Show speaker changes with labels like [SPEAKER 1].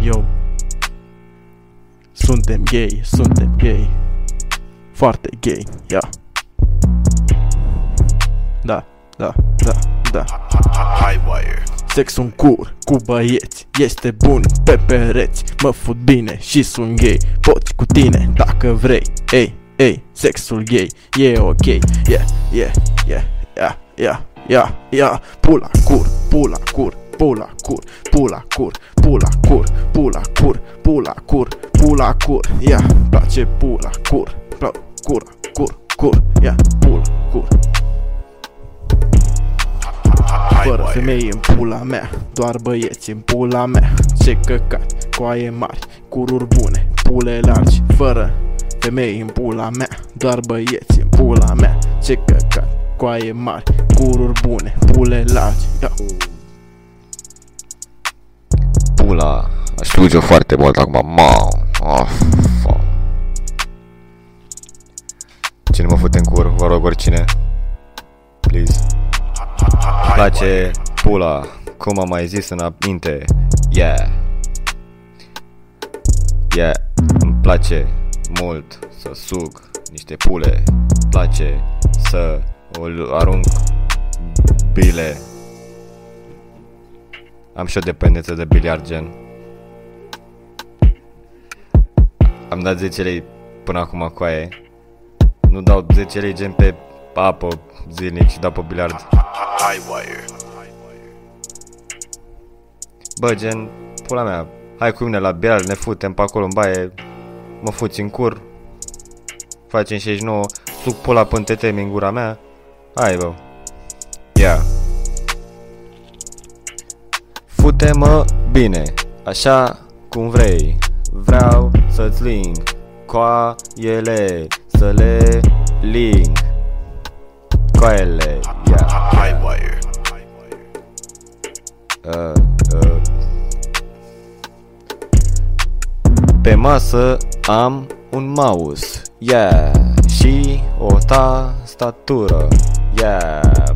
[SPEAKER 1] Yo Suntem gay, suntem gay. Foarte gay, ia. Da, da, da, da.
[SPEAKER 2] Highwire.
[SPEAKER 1] Sex un cur cu băieți Este bun pe pereți. Mă fut bine și sunt gay Poți cu tine dacă vrei. Ei, ei, sexul gay E ok. Yeah, yeah, yeah, yeah, yeah, yeah, yeah Pula cur, pula cur Pula cur, pula cur, pula cur, pula cur, pula cur, pula cur, ia, place pula cur, pla, cura, cur, cur, ia, pula cur. Fără femei în pula mea Doar băieți în pula mea. Ce căcat, coaie mari, cururi bune, pule largi. Fără femei în pula mea Doar băieți în pula mea. Ce căcat, coaie mari, cururi bune, pule largi. Ia.
[SPEAKER 3] Pula, aș fuge foarte mult acum, mau. Oh, fuck. Cine mă fute în cur, vă rog oricine. Please. Îmi place pula, cum am mai zis înainte. Yeah. Yeah, îmi place mult să sug niște pule. Îmi place să o arunc bile. Am și o dependență de biliard gen. Am dat 10 lei până acum cu aia. Nu dau 10 lei gen pe apă zilnic și dau pe biliard.
[SPEAKER 2] Highwire.
[SPEAKER 3] Bă, gen, pula mea, hai cu mine la biliard, ne futem pe acolo în baie, mă fuți în cur, facem 69, suc pula până te temi în gura mea, hai bă, ia. Yeah. Fute-mă bine, așa cum vrei, vreau să-ți ling coaiele, să le ling coaiele, ia. Yeah.
[SPEAKER 2] Highwire.
[SPEAKER 3] Uh, uh. Pe masă am un mouse, yeah, și o tastatură, yeah,